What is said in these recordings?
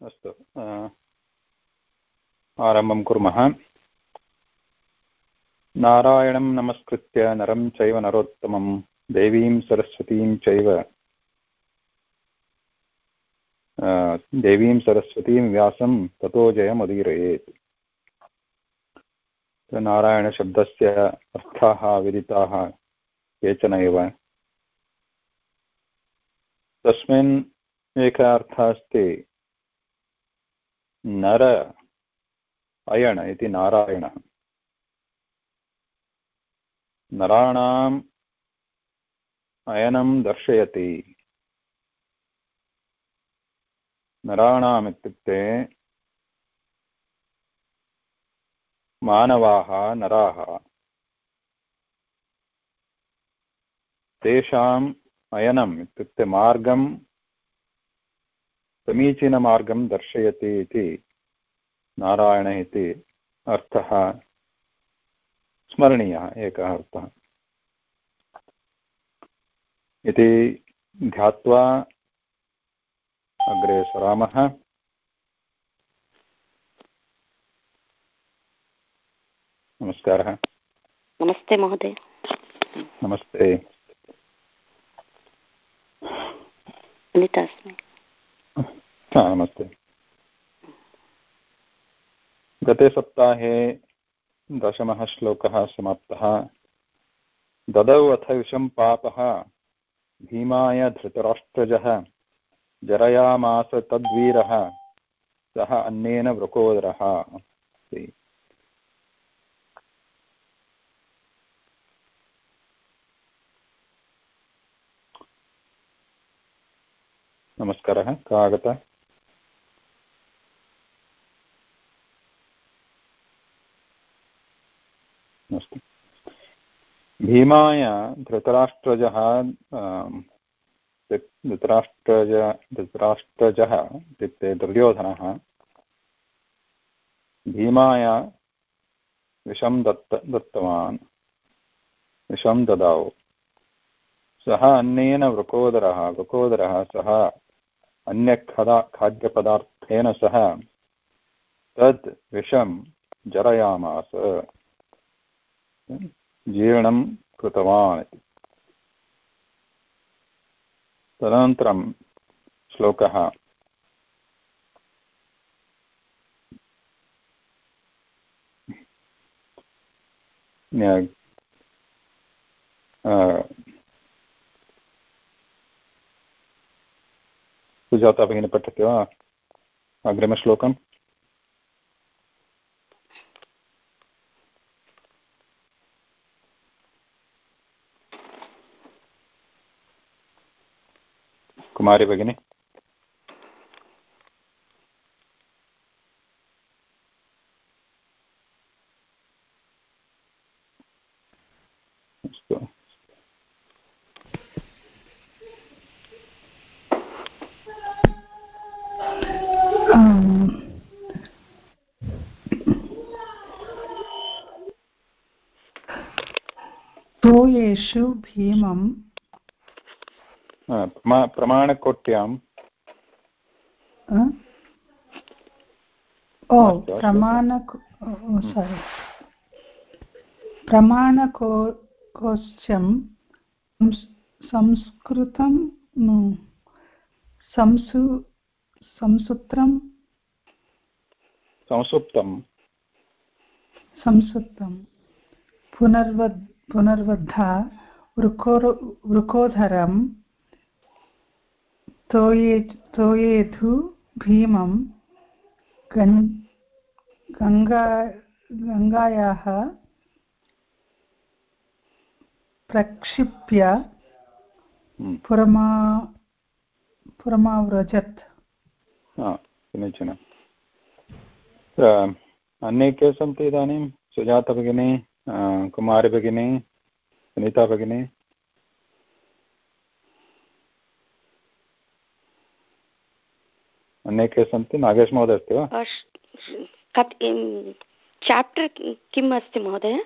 अस्तु आरम्भं कुर्मः। नारायणं नमस्कृत्य नरं चैव नरोत्तमं, देवीं सरस्वतीं चैव देवीं सरस्वतीं व्यासं ततो जयमुदीरयेत् नारायणशब्दस्य अर्थाः, विदिताः केचन एव। तस्मिन् एकः अर्थः अस्ति नर अयण इति नारायणः। नराणाम् अयनं दर्शयति। नराणाम् इत्युक्ते मानवाः, नराः। तेषाम् अयनम् इत्युक्ते मार्गं समीचीनमार्गं दर्शयति इति नारायण इति अर्थः स्मरणीयः एकः अर्थः। इति ध्यात्वा अग्रे सरामः। नमस्कारः। नमस्ते महोदय। नमस्ते। अनिता अस्मि। नमस्ते। गते सप्ताहे दशमः श्लोकः समाप्तः। ददौ अथ विषं पापः। भीमाय धृतराष्ट्रजः जरयामास तद्वीरः। सः अन्येन वृकोदरः। नमस्कारः। का आगता अस्तु। भीमाय धृतराष्ट्रजः धृतराष्ट्रज, धृतराष्ट्रजः इत्युक्ते दुर्योधनः, भीमाय विषं दत्त, दत्तवान्। विषं ददौ सः अन्येन वृकोदरः वृकोदरः सः अन्यखदा, खाद्यपदार्थेन सह तद् विषं जरयामास। जीर्णं कृतवान् इति। तदनन्तरं श्लोकः। सुजाता भगिनी पठति वा? अग्रिमश्लोकम्? कुमारी भगिनी। भीमं प्रमा प्रमाणकोट्यां ओ प्रमाण सारि प्रमाणको संस्कृतं संसु संसूत्रं संसुप्तं संसुप्तं पुनर्वद् पुनर्वद्धा वृकोर वृकोधरं तोये तोयेधु भीमं गङ्गा गङ्गायाः प्रक्षिप्य पुरमा पुरमाव्रजत्। समीचीनम् अन्ये के सन्ति इदानीं? सुजाता भगिनी कुमारी भगिनी सुनीता भगिनी। अन्ये के सन्ति नागेश महोदय अस्ति वा? चाप्टर् किम् अस्ति महोदय?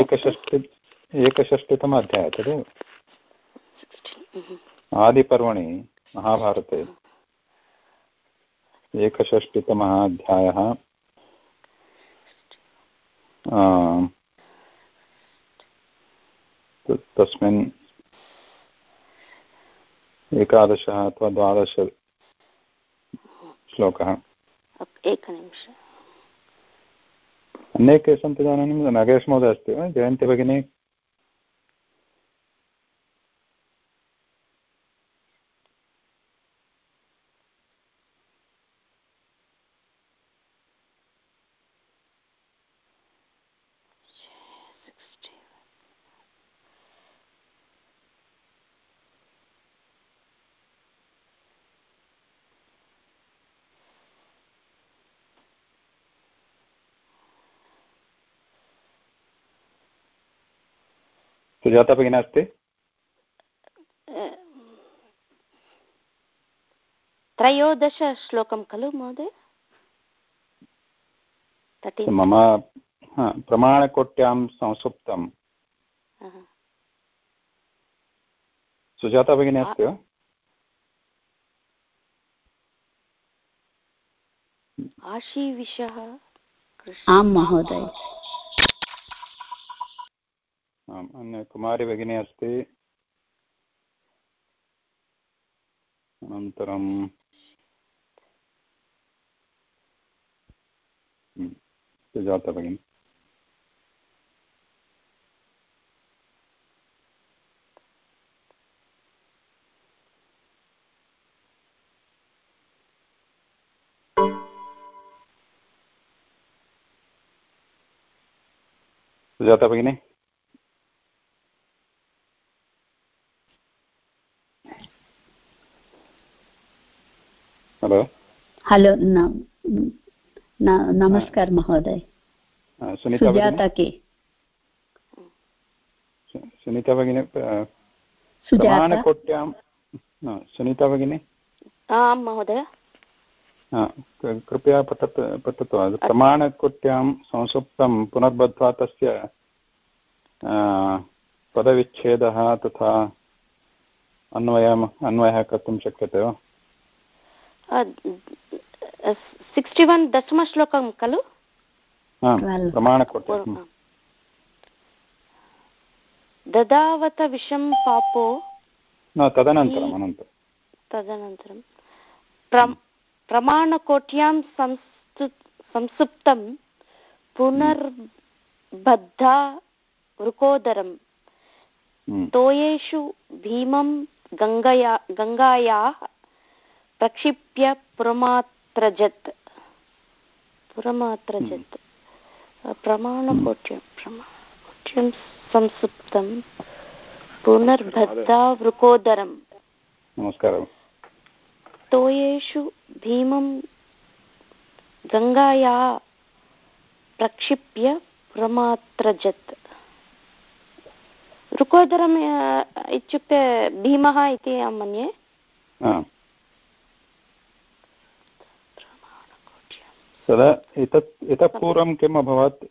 एकषष्टि एकषष्टितम अध्यायः तदेव आदिपर्वणि महाभारते। एकषष्टितमः अध्यायः। तस्मिन् एकादशः अथवा द्वादश श्लोकः। एकनिमिष। अन्ये सन्ति इदानीं नगेशमहोदय अस्ति वा? जयन्ति भगिनी? सुजाता भगिनी अस्ति त्रयोदशश्लोकं खलु महोदय मम प्रमाणकोट्यां संसुप्तं सुजाता भगिनी अस्ति वा आशीविषः आं महोदय आम् अन्य कुमारी भगिनी अस्ति। अनन्तरं सुजाता भगिनी। सुजाता भगिनी हलो हलो नमस्कार महोदय सुजाता के सुनीता भगिनी प्रमाणकोट्यां सुनीता भगिनी आं महोदय कृपया पठतु पठतु प्रमाणकोट्यां संसुप्तं पुनर्बद्ध्वा तस्य पदविच्छेदः तथा अन्वयम् अन्वयः कर्तुं शक्यते वा सिक्स्टि वन् दशमश्लोकं खलु ददावत विषं पापो तदनन्तरम् अनन्तरं तदनन्तरं प्रमाणकोट्यां संसुप्तं पुनर्बद्धा वृकोदरं तोयेषु भीमं गङ्गया गङ्गायाः प्रक्षिप्य पुरमात्रजत् पुरमात्रजत् प्रमाणकोट्यं प्रमाणकोट्यं संसुप्तं। नमस्कारः। तोयेषु भीमं गङ्गाया प्रक्षिप्य पुरमात्रजत् वृकोदरम् इत्युक्ते भीमः इति अहं मन्ये। तदा एतत् इतः पूर्वं किम् अभवत्?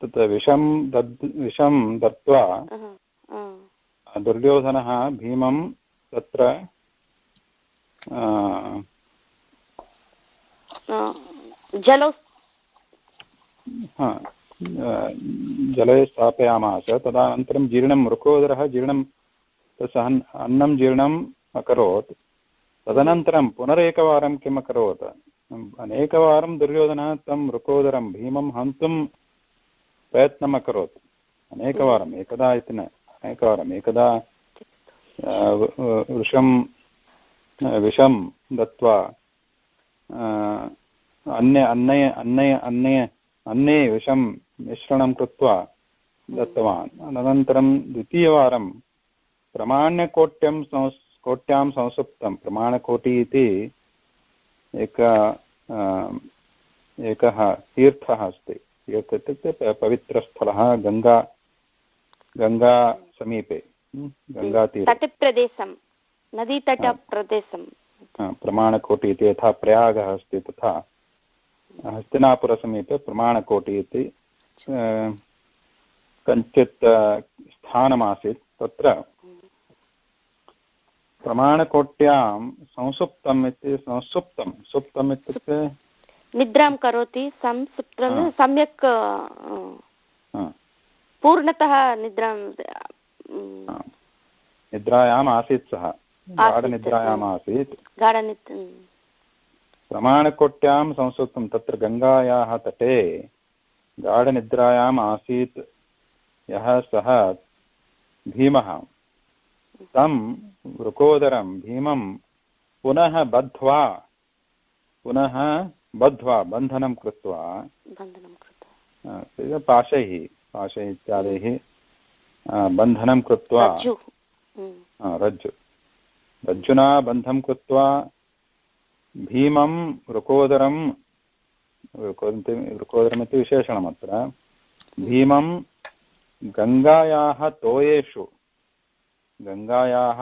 तत् विषं दद् विषं दत्त्वा दुर्योधनः भीमं तत्र जलौ। जले स्थापयामास तदनन्तरं जीर्णं मृकोदरः जीर्णं सः अन्नं जीर्णम् अकरोत्। तदनन्तरं पुनरेकवारं किम् अकरोत्? अनेकवारं दुर्योधनः तं मृकोदरं भीमं हन्तुं प्रयत्नम् अकरोत् अनेकवारम् एकदा इति न अनेकवारम् एकदा वृषं विषं दत्त्वा अन्य अन्नय अन्नय अन्य, अन्ये विषं मिश्रणं कृत्वा दत्तवान्. अनन्तरं द्वितीयवारं प्रमाण्यकोट्यं संस्, कोट्यां संसुप्तं, प्रमाणकोटि इति एक एकः तीर्थः अस्ति। इत्युक्ते पवित्रस्थलः गङ्गा गङ्गा समीपे तटप्रदेशं नदीतटप्रदेशं प्रमाणकोटि इति यथा प्रयागः अस्ति तथा हस्तिनापुरसमीपे प्रमाणकोटि इति कञ्चित् स्थानमासीत्। तत्र प्रमाणकोट्यां संसुप्तम् इति संसुप्तं सुप्तम् इत्युक्ते? निद्रां करोति संसुप्तं सम्यक् पूर्णतः निद्रां निद्रायाम् आसीत् सः। गाढनिद्रायाम् आसीत्। प्रमाणकोट्यां संस्कृतं तत्र गङ्गायाः तटे गाढनिद्रायाम् आसीत्। यः सः भीमः। तं वृकोदरं भीमं पुनः बद्ध्वा पुनः बद्ध्वा बन्धनं कृत्वा पाशैः पाशैः इत्यादैः बन्धनं कृत्वा। रज्जु। रज्जुना बन्धं कृत्वा भीमं वृकोदरं वृकोदरमिति विशेषणमत्र भीमं गङ्गायाः तोयेषु गङ्गायाः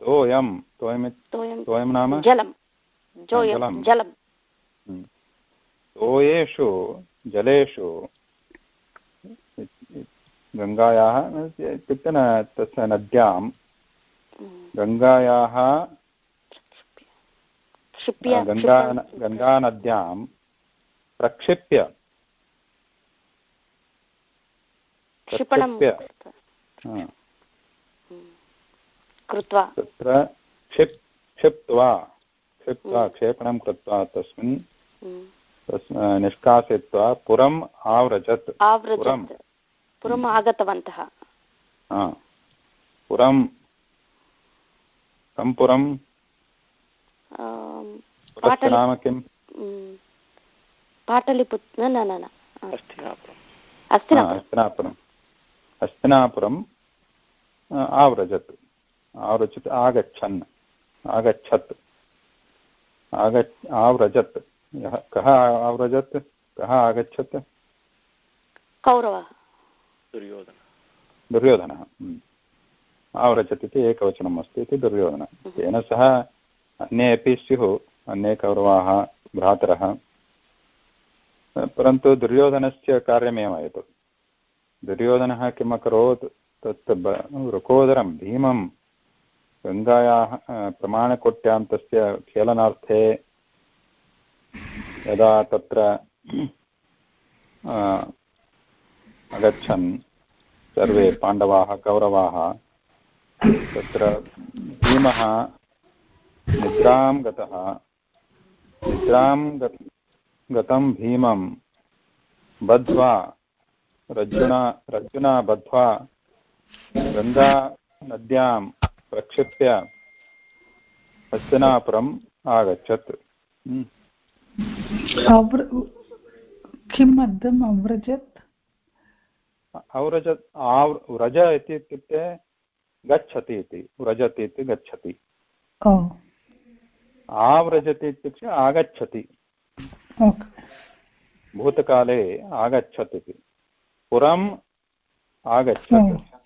तोयं तोयम् तोयं नाम? जलं। जलं। हम्म। तोयेषु जलेषु गङ्गायाः इत्युक्ते न तस्य नद्यां हम्म। गङ्गायाः गङ्गा गङ्गानद्यां प्रक्षिप्य। प्रक्षिप्य। कृत्वा। तत्र क्षिप् क्षिप्त्वा क्षिप्त्वा हम्म। क्षेपणं कृत्वा तस्मिन् हम्म। निष्कासयित्वा पुरम् आव्रजत् पुरम्। पुरम् आगतवन्तः। पुरं कं पुरं नाम किम्? पाटलिपुत् न न न हस्तिनापुरम् हस्तिनापुरम् आवृजत्। आवृजत् आगच्छन्। आगच्छत्। आग आव्रजत्। यः कः आव्रजत्? कः आगच्छत्? कौरवः। दुर्योधनः। दुर्योधनः। आवरचत् इति एकवचनम् अस्ति इति दुर्योधनः। तेन सह अन्ये अपि स्युः अन्ये कौरवाः भ्रातरः। परन्तु दुर्योधनस्य कार्यमेव एतत्। दुर्योधनः किम् अकरोत् तत् वृकोदरं भीमं गङ्गायाः प्रमाणकोट्यां तस्य खेलनार्थे यदा तत्र अगच्छन् सर्वे पाण्डवाः कौरवाः तत्र भीमः निद्रां गतः निद्रां गतं भीमं बद्ध्वा रज्जुना रज्जुना बद्ध्वा गङ्गानद्यां प्रक्षिप्य हस्तिनापुरम् आगच्छत्। हम्म। किम् अर्थम् अव्रजत्? अव्रजत् आव् व्रज इति इत्युक्ते गच्छति इति व्रजति इति गच्छति। आव्रजति इत्युक्ते आगच्छति। भूतकाले आगच्छत् इति। पुरम् आगच्छत्।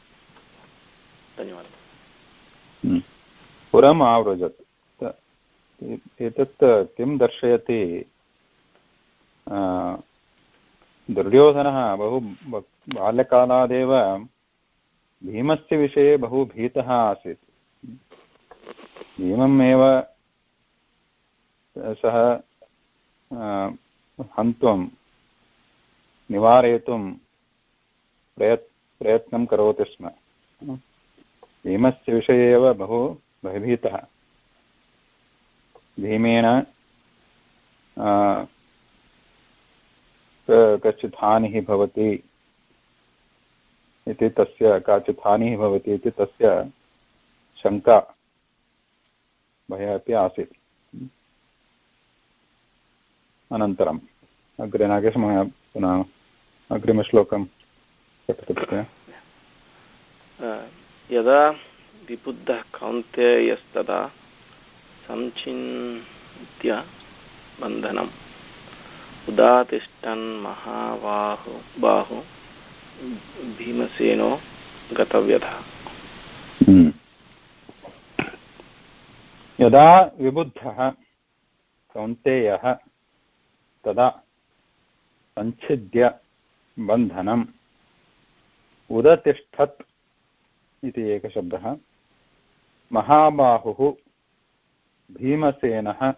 धन्यवादः। पुरम् आवृजत्। एतत् किं दर्शयति? दुर्योधनः बहु बाल्यकालादेव भीमस्य विषये बहु भीतः आसीत्। भीमम् एव, सः हन्तुं, निवारयितुं प्रयत्, प्रयत्नं करोति स्म। भीमस्य विषये एव बहु भयभीतः भीमेन कश्चित् हानिः भवति इति तस्य, काचित् हानिः भवति इति तस्य शङ्का भयः अपि आसीत्। अनन्तरम्, अग्रे नागेशमहोदय, पुनः अग्रिमश्लोकं यदा विबुद्धः कौन्तेयस्तदा संचिन्त्य बन्धनम् उदातिष्ठन् महाबाहु, बाहु, भीमसेनो गतव्यतः हम्म। यदा विबुद्धः कौन्तेयः तदा सञ्छिद्य बन्धनम्, उदतिष्ठत् इति एकशब्दः। महाबाहुः भीमसेनः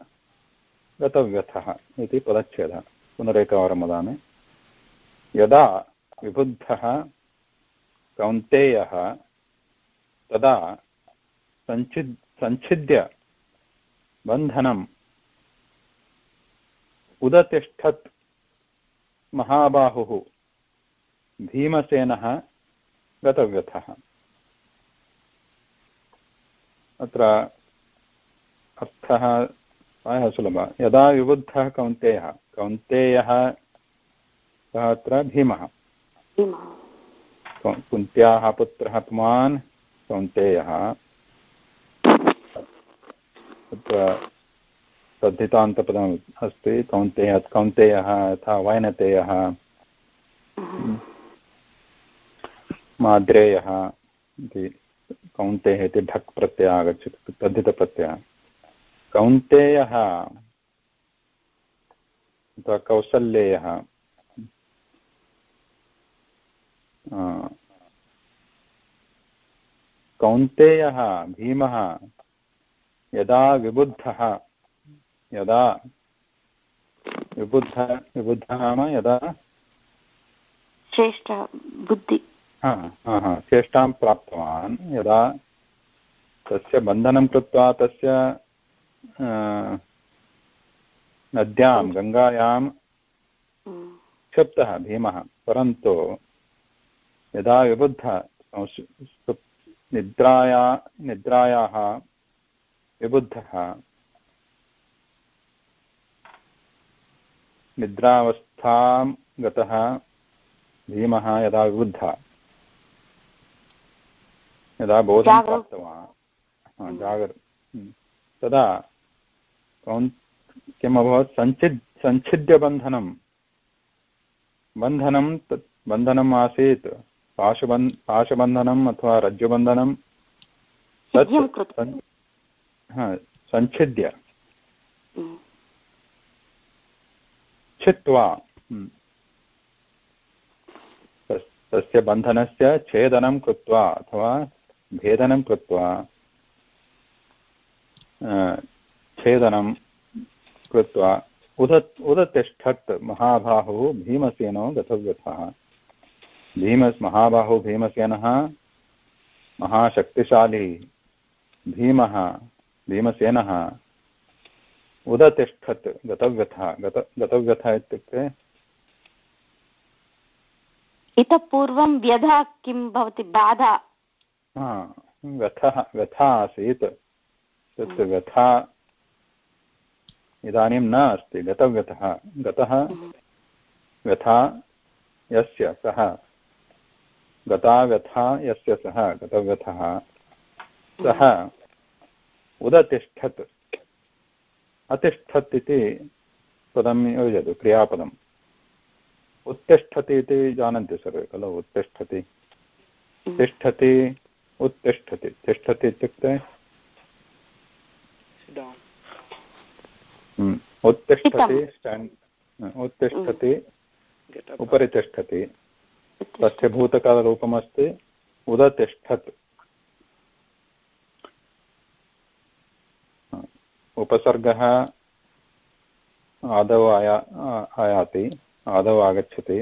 गतव्यथः इति पदच्छेदः। पुनरेकवारं वदामि यदा विबुद्धः कौन्तेयः तदा सञ्चिद् सञ्छिद्य बन्धनम् उदतिष्ठत् महाबाहुः भीमसेनः गतव्यथः। अत्र अर्थः प्रायः सुलभः। यदा विबुद्धः कौन्तेयः कौन्तेयः सः अत्र भीमः कुन्त्याः पुत्रः पुमान् कौन्तेयः। तत्र तद्धितान्तपदम् अस्ति कौन्तेय कौन्तेयः यथा वैनतेयः माद्रेयः इति। कौन्तेयः इति ढक् प्रत्ययः आगच्छति, तद्धितप्रत्ययः। कौन्तेयः अथवा कौसल्येयः कौन्तेयः भीमः यदा विबुद्धः, यदा विबुद्ध, विबुद्धः नाम यदा श्रेष्ठ बुद्धि। चेष्टां प्राप्तवान्। यदा तस्य बन्धनं कृत्वा तस्य नद्यां गङ्गायां क्षिप्तः भीमः परन्तु यदा विबुद्धः निद्राया निद्रायाः विबुद्धः निद्रावस्थां गतः भीमः यदा विबुद्धः यदा बोधं प्राप्तवान्। जागर तदा कौन् किम् अभवत् सञ्चिद् सञ्छिद्यबन्धनं बन्धनं तत् बन्धनम् आसीत्। पाशबन् पाशबन्धनम् अथवा रज्जुबन्धनं तत् सञ्छिद्य छित्त्वा। तस्य बन्धनस्य छेदनं कृत्वा अथवा भेदनं कृत्वा छेदनं कृत्वा उद उदतिष्ठत् महाबाहुः भीमसेनो गतव्यथः। भीम महाबाहुः भीमसेनः महाशक्तिशाली। भीमः, भीमसेनः उदतिष्ठत् गतव्यथः, गत, गतव्यथः इत्युक्ते इतः पूर्वं व्यधा किं भवति? बाधा व्यथः व्यथा आसीत्। तत् व्यथा इदानीं न अस्ति गतव्यथः। गतः व्यथा यस्य सः। गता व्यथा यस्य सः गतव्यथः। सः उदतिष्ठत्। अतिष्ठत् इति पदं योजयतु क्रियापदम्। उत्तिष्ठति इति जानन्ति सर्वे खलु? उत्तिष्ठति। तिष्ठति उत्तिष्ठति। तिष्ठति इत्युक्ते? हम्म, उत्तिष्ठति स्टाण्ड् उत्तिष्ठति उपरि तिष्ठति। तस्य भूतकालरूपमस्ति उदतिष्ठत्। उपसर्गः आदौ आया आयाति आदौ आगच्छति।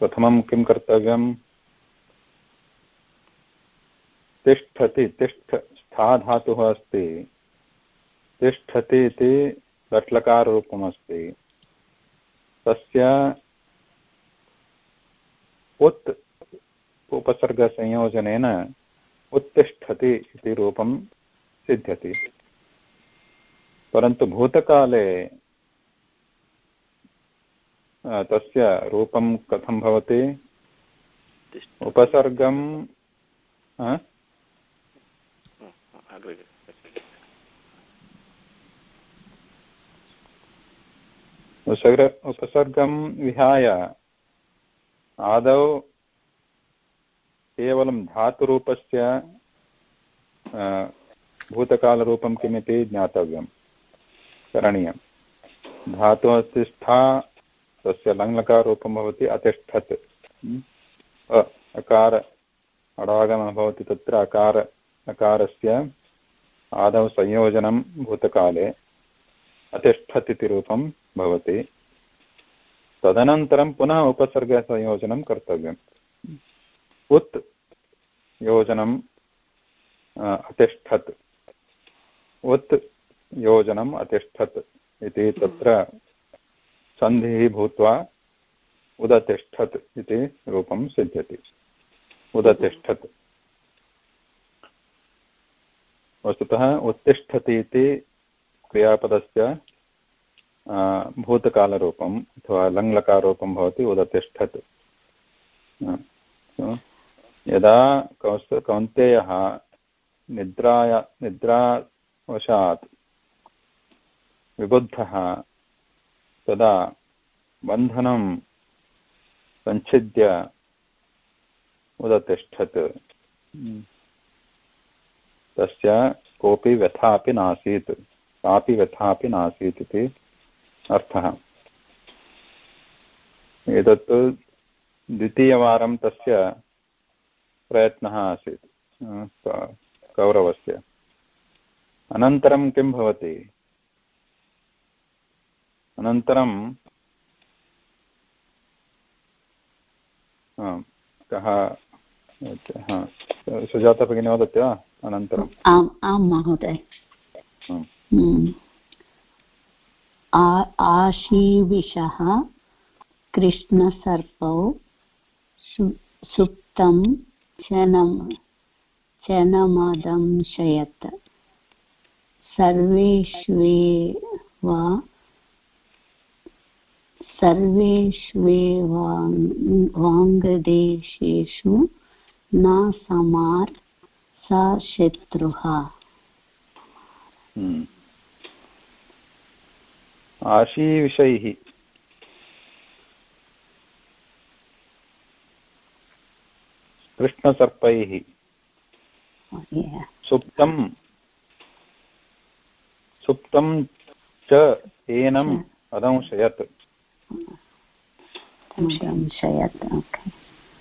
प्रथमं किं कर्तव्यं तिष्ठति तिष्ठ स्था धातुः अस्ति। तिष्ठति इति लट्लकाररूपमस्ति। तस्य उत् उपसर्गसंयोजनेन उत्तिष्ठति इति रूपं सिद्ध्यति। परन्तु भूतकाले तस्य रूपं कथं भवति? उपसर्गं अग्रे उपसर्ग विहाय। आदौ केवलं धातुरूपस्य भूतकालरूपं किमिति ज्ञातव्यं। करणीयं धातुः तिष्ठा तस्य लङ्लकाररूपं भवति अतिष्ठत्। अकार, अडागमः भवति तत्र अकार, अकारस्य आदौ संयोजनं भूतकाले अतिष्ठत् इति रूपं भवति। तदनन्तरं पुनः उपसर्गसंयोजनं कर्तव्यम्। उत् योजनम् अतिष्ठत्। उत् योजनम् अतिष्ठत् इति तत्र सन्धिः भूत्वा उदतिष्ठत् इति रूपं सिद्ध्यति। उदतिष्ठत्। वस्तुतः उत्तिष्ठति इति क्रियापदस्य भूतकालरूपम् अथवा लङ्लकाररूपं भवति उदतिष्ठत्। यदा कौस्, कौन्तेयः निद्राय, निद्रावशात् विबुद्धः तदा बन्धनं सञ्छिद्य उदतिष्ठत्। तस्य कोऽपि व्यथा अपि नासीत्। कापि व्यथा अपि नासीत् इति अर्थः। एतत् द्वितीयवारं तस्य प्रयत्नः आसीत् कौरवस्य। अनन्तरं किं भवति? अनन्तरं कः सुजाता भगिनी वदति वा? अनन्तरम् आम् आं महोदय। हम्म। आशीविषः कृष्णसर्पौ सुप्तं शनं शनमदंशयत् सर्वेष्वेवा सर्वेष्वेवाङ्गदेशेषु न समार् स शत्रुः हम्म। आशीविषैः कृष्णसर्पैः। सुप्तं सुप्तं च एनम् अदंशयत्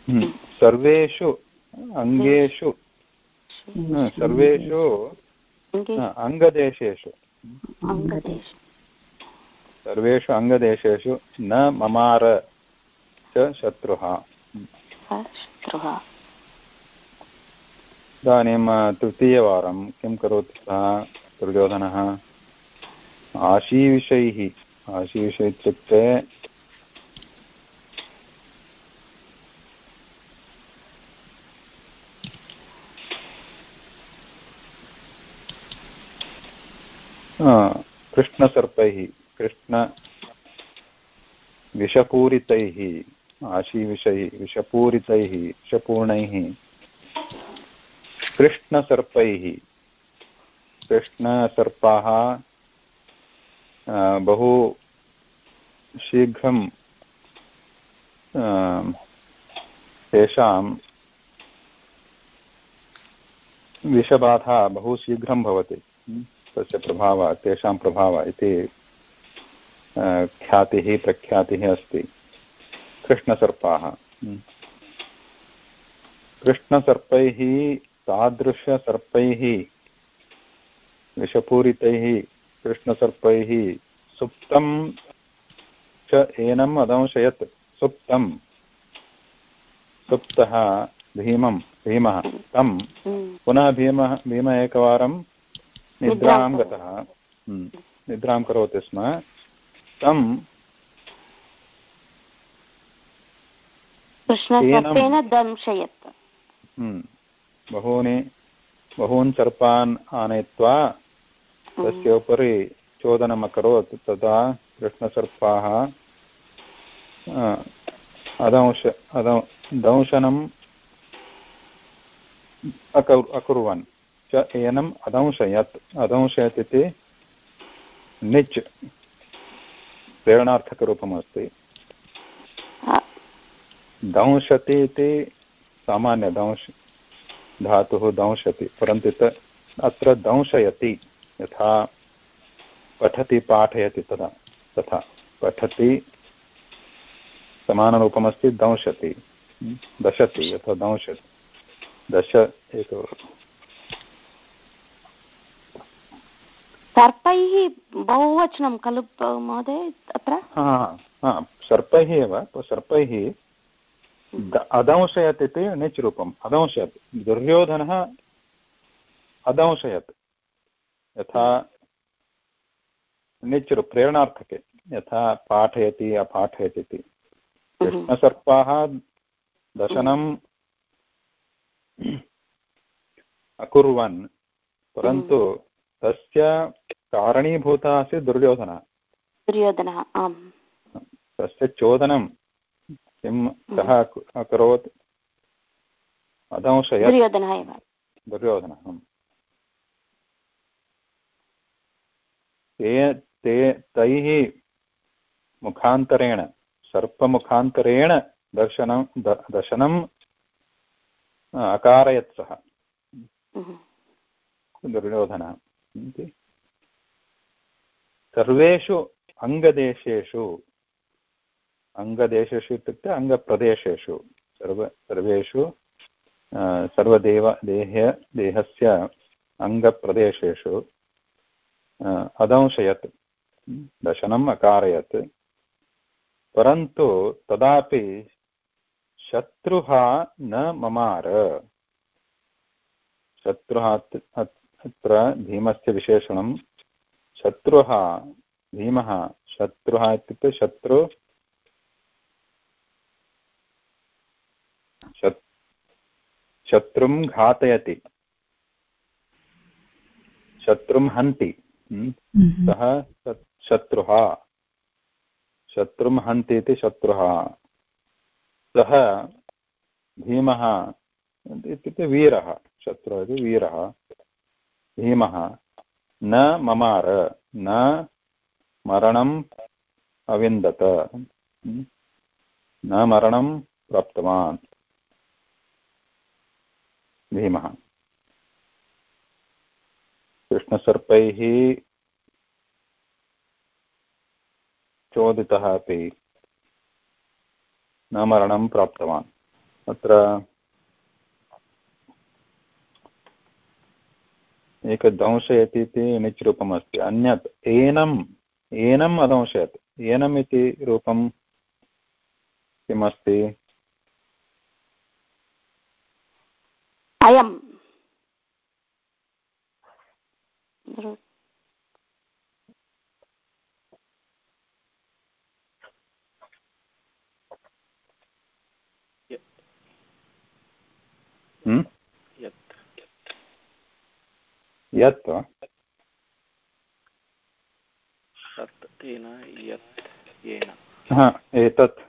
हम्म। सर्वेषु अङ्गेषु सर्वेषु अङ्गदेशेषु सर्वेषु अङ्गदेशेषु न ममार च शत्रुः इदानीं तृतीयवारं किं करोति सः दुर्योधनः आशीविषैः आशीविष इत्युक्ते कृष्णसर्पैः, कृष्ण विषपूरितैः, आशीविषैः, विषपूरितैः विषपूर्णैः कृष्णसर्पैः, कृष्णसर्पाः बहु शीघ्रं तेषां विषबाधा बहु शीघ्रं भवति। तस्य प्रभावः तेषां प्रभावः इति ख्यातिः प्रख्यातिः अस्ति। कृष्णसर्पाः। कृष्णसर्पैः तादृशसर्पैः विषपूरितैः कृष्णसर्पैः सुप्तं च एनम् अदंशयत् सुप्तं। सुप्तः भीमं भीमः। तं। पुनः भीमः भीम एकवारं निद्रां गतः। हम्म, निद्रां करोति स्म। तं दंशयत्। हम्म, बहूनि बहून् सर्पान् आनयित्वा हम्म। तस्य उपरि चोदनम् अकरोत् तदा कृष्णसर्पाः अदंश अद दंशनं अकुर्वन्। च एनम् अदंशयत् अदंशयत् इति निच् प्रेरणार्थकरूपमस्ति। दंशति इति सामान्यदंश धातुः दंशति परन्तु अत्र दंशयति यथा पठति पाठयति तदा तथा। पठति समानरूपमस्ति दंशति। दशति यथा दंशति। दश एक सर्पैः बहुवचनं खलु महोदय, अत्र? सर्पैः एव सर्पैः अदंशयत् इति निच् रूपम् अदंशयत्। दुर्योधनः अदंशयत्। यथा निच् प्रेरणार्थके। यथा पाठयति, अपाठयति इति। कृष्णसर्पाः दशनं अकुर्वन्। परन्तु तस्य कारणीभूतः आसीत् दुर्योधनः। दुर्योधनः आम्। तस्य चोदनं किं कः अकरोत्? अदंशयत् दुर्योधनः एव। दुर्योधनः ते ते तैः मुखान्तरेण सर्पमुखान्तरेण दर्शनं दर्शनम् अकारयत् सः। दुर्योधनः सर्वेषु अङ्गदेशेषु अङ्गदेशेषु इत्युक्ते अङ्गप्रदेशेषु, सर्व, सर्वेषु सर्वदेव, देह, देहस्य अङ्गप्रदेशेषु अदंशयत् दशनम् अकारयत्, परन्तु तदापि शत्रुः न ममार। शत्रुः अत्र भीमस्य विशेषणं शत्रुः भीमः शत्रुः इत्युक्ते शत्रु शत्रुं घातयति शत्रुं हन्ति हम्म? हम्म। सः शत्रुः शत्रुं हन्ति इति शत्रुः सः भीमः इत्युक्ते वीरः शत्रुः इति वीरः भीमः न ममार, न मरणम् अविन्दत? न मरणं प्राप्तवान्। भीमः कृष्णसर्पैः चोदितः अपि न मरणं प्राप्तवान्। अत्र एकदंशयति इति निच् रूपमस्ति अन्यत् एनम् एनम् अदंशयत्। एनम् इति रूपं किमस्ति? अयम्। यत्। एतत्।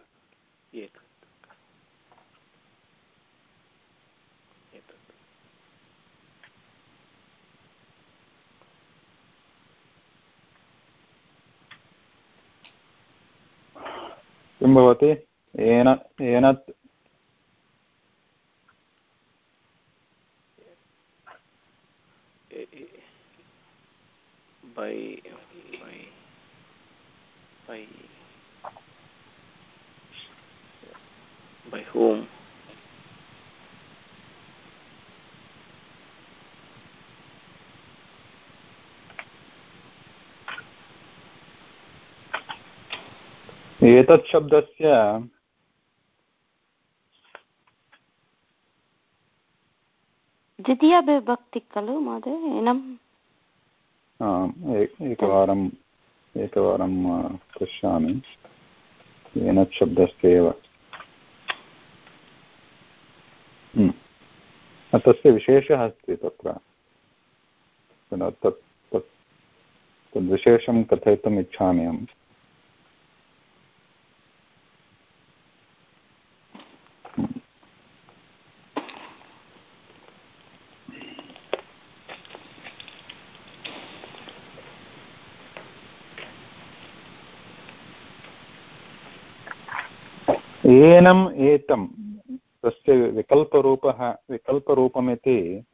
किं भवति? येन येन by by by by whom? एतत् शब्दस्य द्वितीयविभक्ति खलु महोदय? एनम् एकवारम् एकवारं पश्यामि। एनत् शब्दस्य एव हम्म। तस्य विशेषः अस्ति तत्र। तत् तद्विशेषं कथयितुम् इच्छामि अहम्। एनम् एतं तस्य विकल्परूपः, विकल्परूपमिति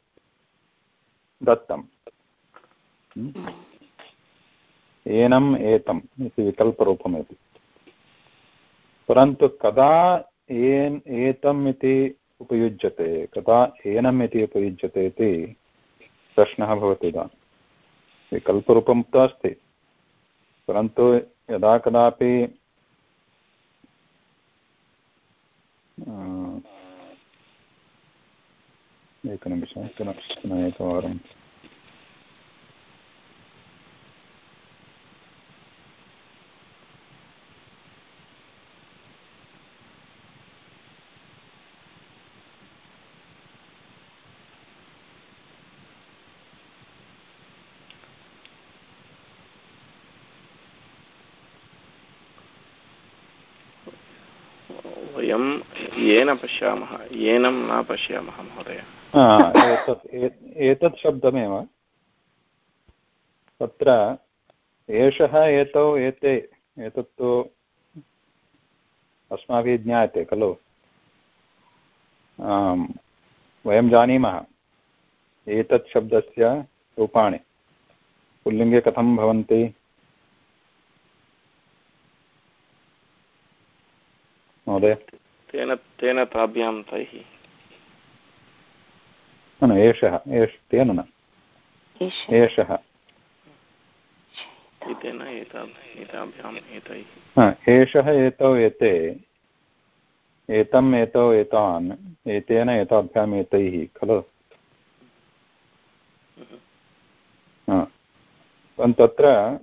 दत्तम्। एनम् एतम् इति विकल्परूपमिति। परन्तु कदा एन्, एतम् इति उपयुज्यते, कदा एनम् इति उपयुज्यते इति प्रश्नः भवति इदानीं। विकल्परूपं तु अस्ति। परन्तु यदा कदापि एकनिमिषं पुनः पुनः एकवारं वयं येन पश्यामः, येनं न पश्यामः, महोदय। एतत् एतत् शब्दमेव। तत्र एषः एतौ, एते, एतत्तु अस्माभिः ज्ञायते, खलु? वयं जानीमः एतत् शब्दस्य रूपाणि। पुल्लिङ्गे कथं भवन्ति? महोदय। तेन तेन ताभ्यां तैः। न एषः एष तेन न। एषः। एतेन एताभ्याम् एतैः। एषः एतौ एते एतम् एतौ एतान् एतेन एताभ्याम् एतैः खलु? तत्र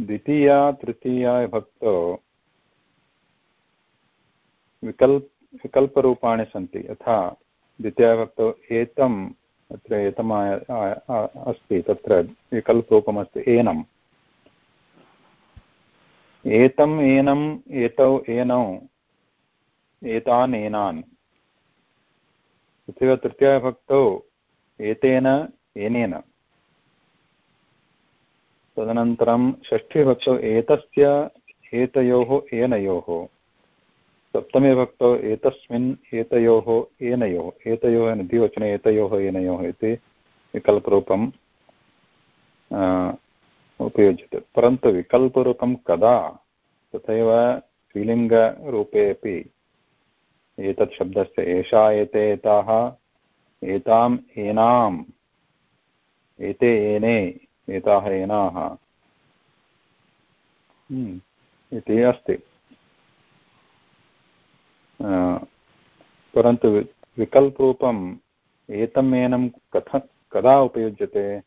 द्वितीया तृतीया विभक्तौ विकल्प विकल्परूपाणि सन्ति। यथा द्वितीयाविभक्तौ एतम्, अत्र एतम् अस्ति। तत्र विकल्परूपमस्ति एनम्। एतम् एनम्, एतौ एनौ, एतान् एनान्। तथैव तृतीयाविभक्तौ एतेन, एनेन। तदनन्तरं षष्ठीविभक्तौ एतस्य, एतयोः, एनयोः। सप्तमे भक्तौ एतस्मिन् एतयोः एनयोः एतयोः द्विवचने एतयोः एनयोः इति विकल्परूपम् उपयुज्यते। परन्तु विकल्परूपं कदा? तथैव स्त्रीलिङ्गरूपे अपि एतत् शब्दस्य एषा एते एताः एताम् एनाम् एते एने एताः एनाः। हम्म, इति अस्ति। परन्तु विकल्परूपम् एतम् एनं कथ, कदा उपयुज्यते?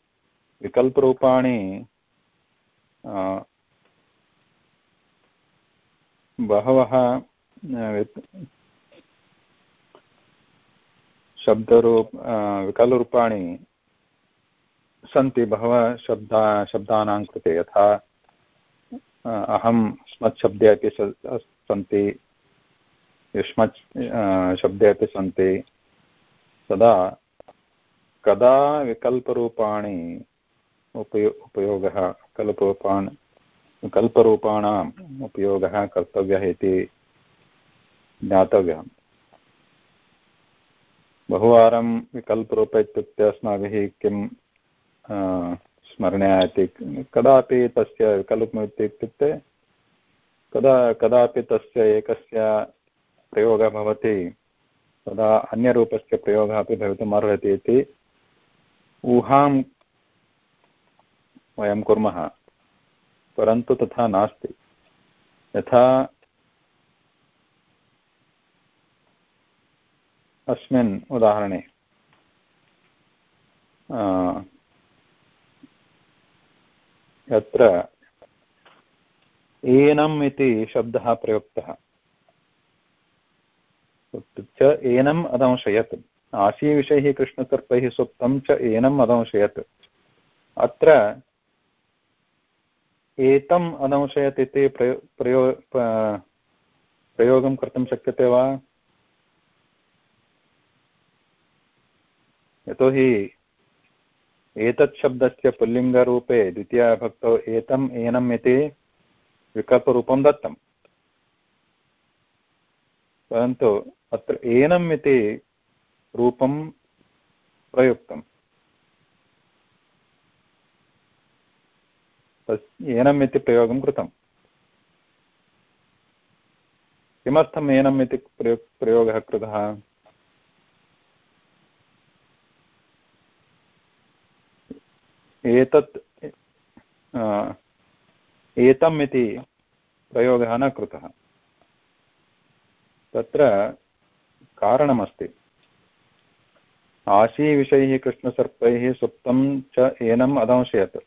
विकल्परूपाणि बहवः शब्दरूप विकलरूपाणि सन्ति बहवः शब्दा, शब्दानां कृते। यथा अहं स्मत् शब्दे अपि सन्ति। युष्मत् शब्दे अपि सन्ति। तदा कदा विकल्परूपाणि उपयो, उपयोगः विकल्परूपान् विकल्परूपाणाम् उपयोगः कर्तव्यः इति ज्ञातव्यः बहुवारं विकल्परूप इत्युक्ते अस्माभिः किं स्मरणे आयाति कदापि तस्य विकल्पम् इत्युक्ते, कदा, कदापि तस्य एकस्य प्रयोगः भवति तदा अन्यरूपस्य प्रयोगः अपि भवितुम् अर्हति इति ऊहां वयं कुर्मः। परन्तु तथा नास्ति। यथा अस्मिन् उदाहरणे यत्र एनम् इति शब्दः प्रयुक्तः। च एनम् अदंशयत् आशीविषैः कृष्णसर्पैः सुप्तं च एनम् अदंशयत् अत्र एतम् अदंशयत् इति प्रयो प्रयो प्रयोगं कर्तुं शक्यते वा? यतोहि एतत् शब्दस्य पुल्लिङ्गरूपे द्वितीयाभक्तौ एतम् एनम् इति विकल्परूपं दत्तम्। परन्तु अत्र एनम् इति रूपं प्रयुक्तम्। एनम् इति प्रयोगं कृतम्। किमर्थम् एनम् इति प्रयो प्रयोगः कृतः? एतत् एतम् इति प्रयोगः न कृतः। तत्र कारणमस्ति। आशीविषैः कृष्णसर्पैः सुप्तं च एनम् अदंशयत्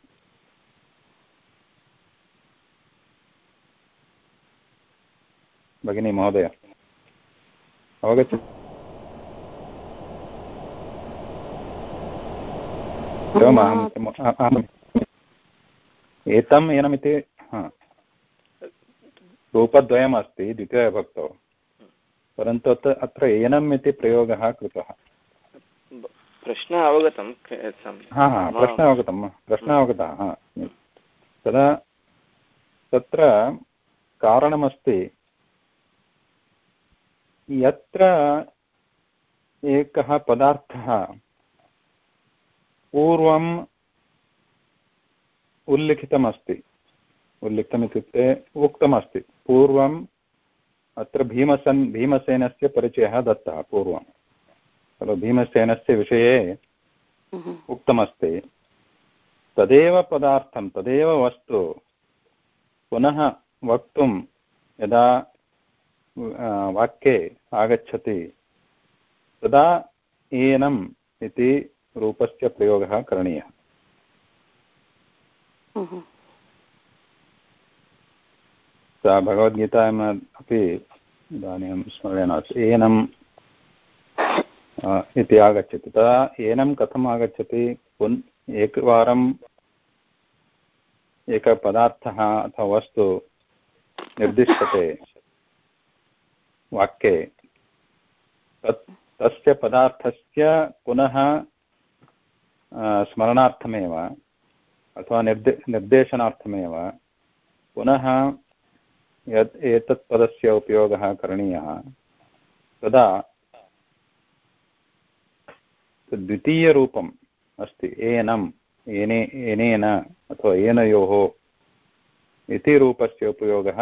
भगिनी, महोदय अवगच्छति एतम् एनमिति रूपद्वयम् अस्ति द्वितीयविभक्तौ। परन्तु अत्र अत्र एनम् इति प्रयोगः कृतः। प्रश्नः अवगतं हा हा प्रश्नः अवगतं प्रश्नः अवगतः तदा तत्र कारणमस्ति यत्र एकः पदार्थः पूर्वम् उल्लिखितमस्ति उल्लिखितम् इत्युक्ते उक्तमस्ति पूर्वम् अत्र भीमसन् भीमसेनस्य परिचयः दत्तः पूर्वं खलु भीमसेनस्य विषये हम्म। उक्तमस्ति तदेव पदार्थं तदेव वस्तु पुनः वक्तुं यदा वाक्ये आगच्छति तदा एनम् इति रूपस्य प्रयोगः करणीयः हम्म। सा भगवद्गीतायाम् अपि इदानीं स्मरेण एनम् इति आगच्छति। तदा एनं कथम् आगच्छति? पुन् एकवारम् एकः पदार्थः अथवा वस्तु निर्दिश्यते वाक्ये, तत्, तस्य पदार्थस्य पुनः स्मरणार्थमेव अथवा निर्दे, निर्देशनार्थमेव पुनः यत् एतत् पदस्य उपयोगः करणीयः। तदा द्वितीयरूपम् अस्ति एनम् एने एनेन अथवा एनयोः इति रूपस्य उपयोगः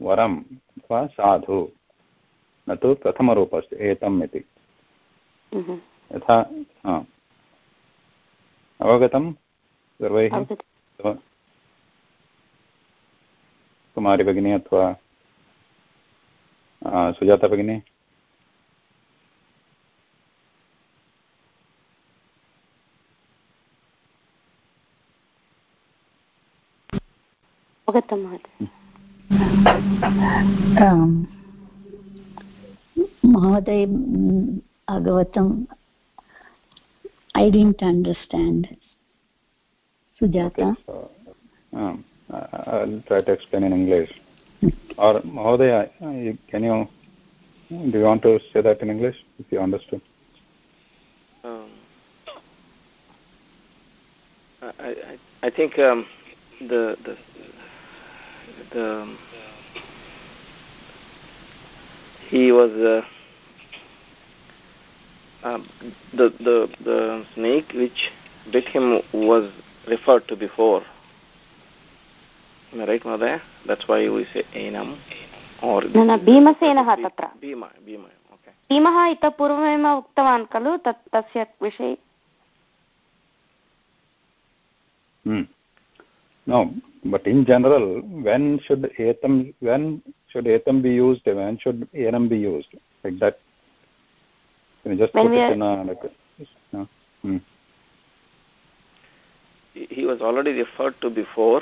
वरम् अथवा साधु न तु प्रथमरूपस्य एतम् इति। यथा अवगतं सर्वैः? कुमारी भगिनी अथवा सुजाता भगिनी? अवगतं महोदय। महोदय अगवतम् I didn't understand Sujata? I'll try to explain in English. or Mahodaya, can you, do you want to say that in English, if you understood? Um, I, I, I think um, the, the, the, he was, uh, um, the, the, the snake which bit him was referred to before Am I right, Mahodaya? That's why we say Enam. Or न न भीमसेनः तत्र Bhima Bhima okay. भीमः इतः पूर्वमेव उक्तवान् खलु तत् तस्य विषये Hmm. No, but in general, when should etam when should etam be used? When should enam be used? Like that. Can you just when put we it are, in a like? A, no? hmm. He was already referred to before,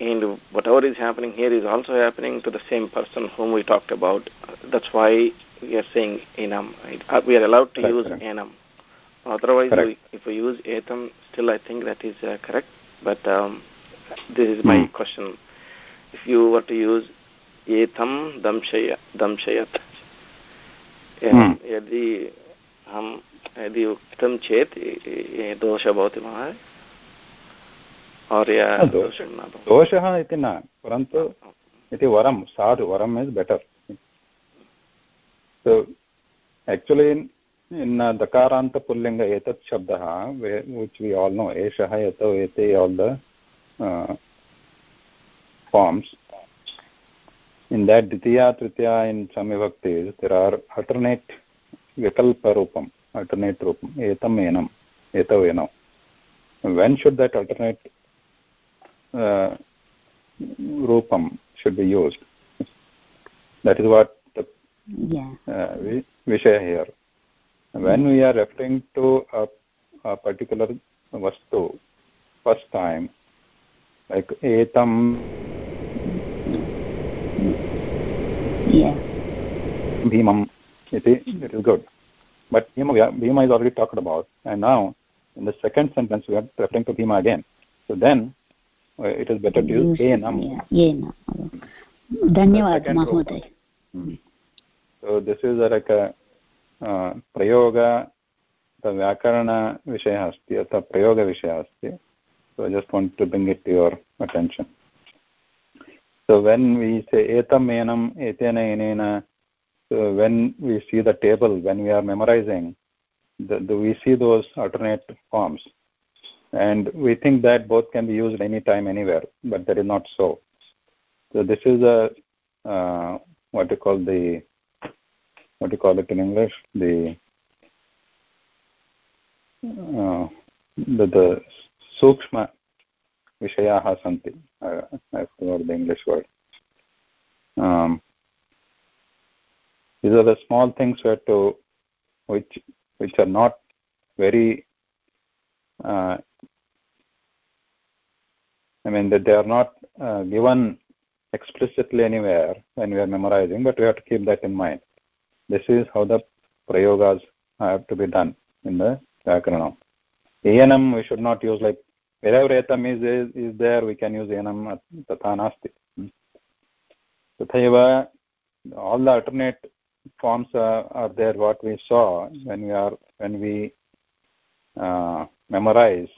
and whatever is happening here is also happening to the same person whom we talked about. That's why we are saying enam. Right? Uh, we are allowed to correct, use correct. enam. Otherwise, correct. we, if we use etam, still I think that is uh, correct. But um, this is my Hmm. question. If you were to use etam damshaya, damshayat, Hmm. यदि अहं यदि उक्तं चेत् दोषः भवति महोदय और्य न, दोष- न इति न परन्तु इति वरं साधु वरम् is better so actually in, in uh, dakaranta pullinga etat shabdah which we all know eshah yato ete all the uh, forms in that ditya tritiya in some vibhaktis there are alternate vikalpa rupam alternate rupam etam enam etav enam when should that alternate uh, rupam should be used. That is what the yeah. uh, vishaya here. When we are referring to a, a particular vastu first time like etam yeah. bhimam it is, it is good. But bhima, bhima is already talked about. And now in the second sentence we are referring to bhima again. So then uh, it is better to use enam enam धन्यवादः महोदय so this is like a uh, प्रयोग व्याकरणविषयः अस्ति अथवा प्रयोगविषयः अस्ति so i just want to bring it to your attention so when we say etam enam etena enena so when we see the table when we are memorizing the, the, we see those alternate forms and we think that both can be used anytime anywhere but that is not so. So this is a uh, what you call the what you call it in english the uh, the, the sukshma vishayaha santi uh, i forgot the english word. Um, these are the small things where to which which are not very uh, I mean that they are not uh, given explicitly anywhere when we are memorizing, but we have to keep that in mind. This is how the prayogas have to be done in the Vyakaranam. Enam we should not use like wherever etam is, is, there, we can use enam tatha nasti. Tathaiva, all the alternate forms are, are there what we saw when we are when we uh, memorize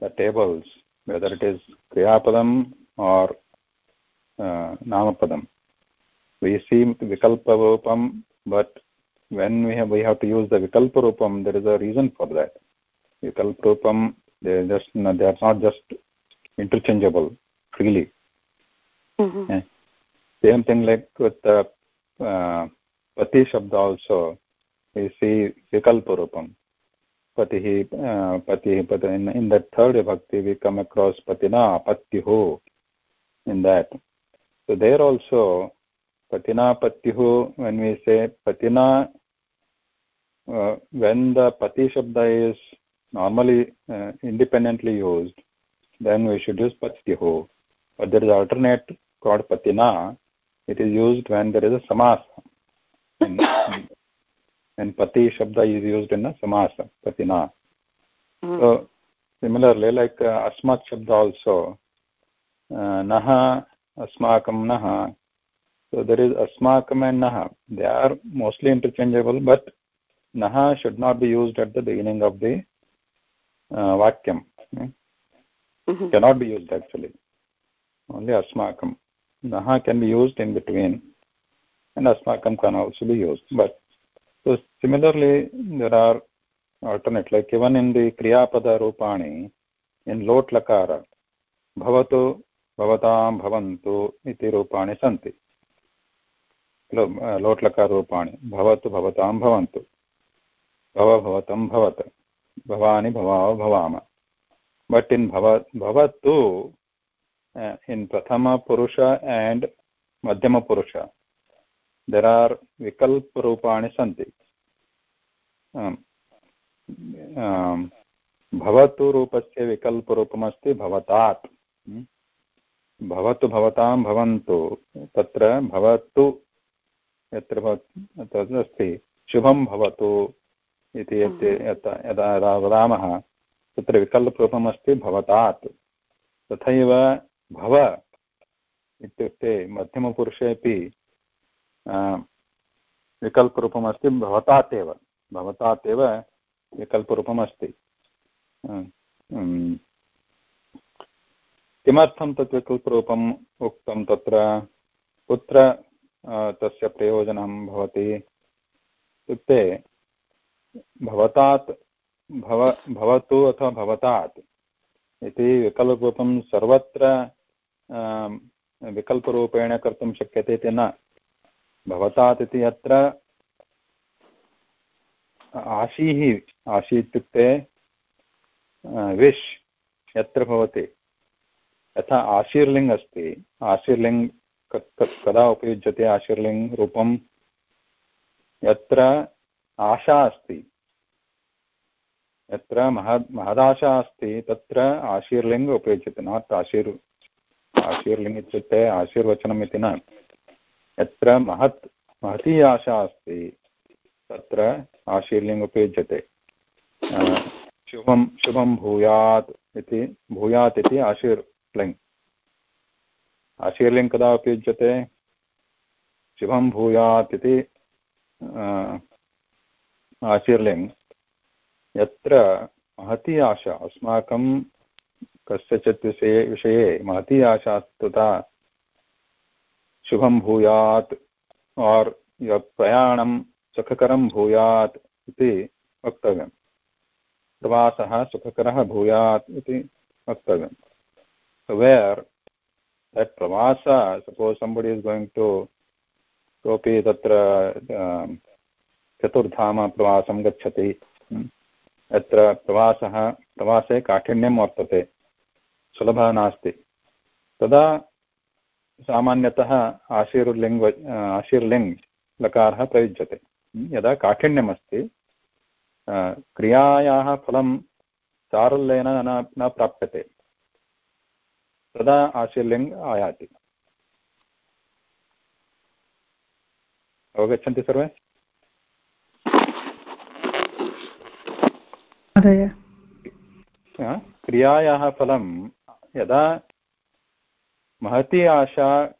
the tables whether it is kriyapadam or uh, namapadam we see vikalpa rupam but when we have we have to use the vikalpa rupam there is a reason for that vikalpa rupam they just they are not just interchangeable freely mm-hmm. yeah. same thing like with the uh, pati shabda also we see vikalpa pati uh, pati pati in, in that third bhakti we come across patina patyuhu in that. So there also patina patyuhu when we say patina when the pati shabda is normally independently used then we should use patyuhu but there is alternate called patina. It is used when there is a samasa and, and pati shabda is used in a samasa patina mm. so similarly like uh, asmat shabda also uh, naha asmakam naha so there is asmakam and naha they are mostly interchangeable but naha should not be used at the beginning of the uh, vakyam okay? mm-hmm. cannot be used actually only asmakam naha can be used in between and asmakam can also be used but so similarly there are alternate like even in the kriyapada rupani in lot lakara bhavatu भवतां भवन्तु इति रूपाणि सन्ति लोट् लकाररूपाणि भवतु भवतां भवन्तु भव भवतं भवत भवानि भवाव भवाम बट् इन् भव भवतु uh, in prathama purusha rupani santi um, um, भवतु रूपस्य विकल्परूपमस्ति भवतात् भवतु भवतां भवन्तु तत्र भवतु यत्र अस्ति शुभं भवतु इति यदा यदा वदामः तत्र विकल्परूपमस्ति भवतात् तथैव भव इत्युक्ते मध्यमपुरुषेपि विकल्परूपमस्ति भवतात् एव भवतात् एव विकल्परूपमस्ति किमर्थं तत् विकल्परूपम् उक्तं तत्र? कुत्र तस्य प्रयोजनं भवति? इत्युक्ते, भवतात्, भव, भवतु अथवा भवतात् इति विकल्परूपं सर्वत्र विकल्परूपेण कर्तुं शक्यते इति न। भवतात् इति अत्र आशीः, आशी इत्युक्ते विश् यत्र भवति। यथा आशीर्लिङ्ग् अस्ति। आशीर्लिङ्ग् कदा उपयुज्यते आशीर्लिङ्ग् रूपं? यत्र आशा अस्ति। यत्र महद् महदाशा अस्ति, तत्र आशीर्लिङ्ग् उपयुज्यते। नाट् आशीर्, आशीर्लिङ्ग् इत्युक्ते आशीर्वचनम् इति न। यत्र महत्, महती आशा अस्ति, तत्र आशीर्लिङ्ग् उपयुज्यते। शुभं शुभं भूयात् इति भूयात् इति आशीर्लिङ्ग् आशीर्लिङ्ग् कदा उपयुज्यते? शुभं भूयात् इति आशीर्लिङ्ग् यत्र महती आशा, अस्माकं कस्यचित् विषये विषये महती आशा तथा शुभं भूयात् और् प्रयाणं सुखकरं भूयात् इति वक्तव्यं प्रवासः सुखकरः भूयात् इति वक्तव्यं वेर् दट् प्रवास suppose somebody is going to कोऽपि तत्र चतुर्धाम प्रवासं गच्छति यत्र प्रवासः, प्रवासे काठिन्यं वर्तते, सुलभः नास्ति। तदा सामान्यतः आशीर्लिङ्ग् आशीर्लिङ्ग् लकारः प्रयुज्यते। यदा काठिन्यमस्ति क्रियायाः फलं चारुल्येन न न प्राप्यते तदा आशीर्लिङ्ग् आयाति। अवगच्छन्ति सर्वे? क्रियायाः फलं यदा महती आशा,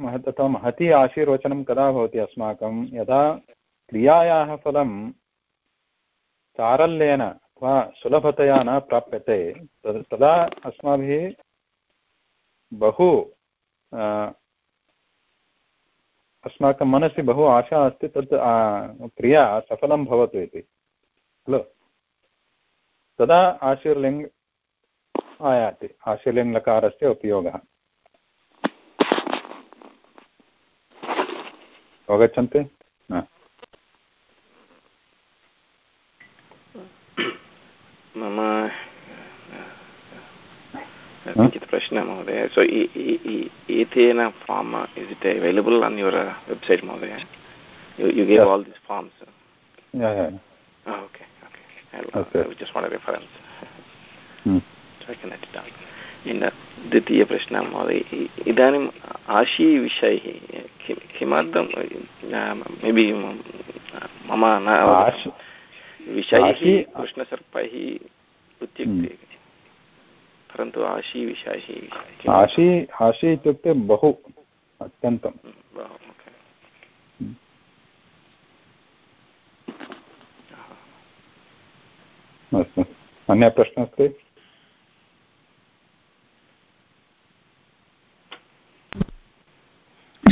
महत्, अथवा महती आशीर्वचनं कदा भवति अस्माकं? यदा क्रियायाः फलं चारल्येन अथवा सुलभतया न प्राप्यते, तदा अस्माभिः बहु अस्माकं मनसि बहु आशा अस्ति तत् क्रिया सफलं भवतु इति। खलु? तदा आशीर्लिङ्ग् आयाति आशीर्लिङ्ग्लकारस्य उपयोगः। अवगच्छन्ति? मम किञ्चित् प्रश्नः महोदय। सो एतेन form is it available on your website महोदय? I'll, okay. I just want a reference. Hmm. Write it down द्वितीयप्रश्नः महोदय इदानीम् आशीविषयः किमर्थं मेबि मम न विषयः कृष्णसर्पैः उच्यते परन्तु आशीविषयः आशी आशी इत्युक्ते बहु अत्यन्तं अस्तु अन्यः प्रश्नः अस्ति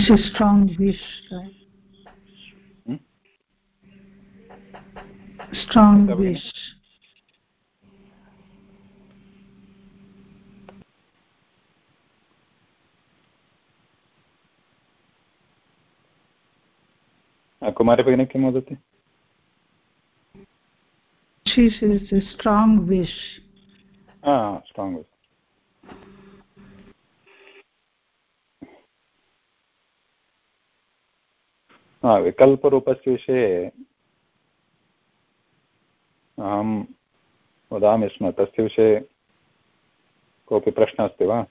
It's a strong wish, right? Hmm? Strong wish. कुमारी भगिनी किं वदति She says a strong wish. Ah, strong wish. विकल्परूपस्य विषये अहं वदामि स्म तस्य विषये कोऽपि प्रश्नः अस्ति वा?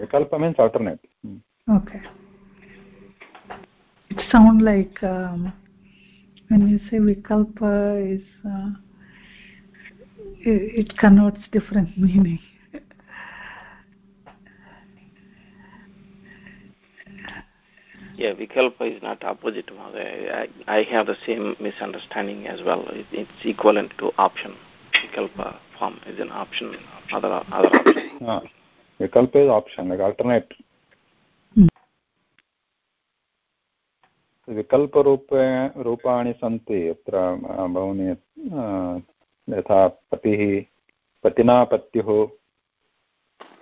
विकल्प means alternate okay it sound like विकल्प is it connotes different meaning Yeah, vikalpa is not opposite. I, I have the same misunderstanding as well. It, it's equivalent to option. Vikalpa form is an option, other other option. Ah, vikalpa is option, like alternate. विकल्परूपे रूपाणि सन्ति यत्र बहूनि यथा पतिः पतिना पत्युः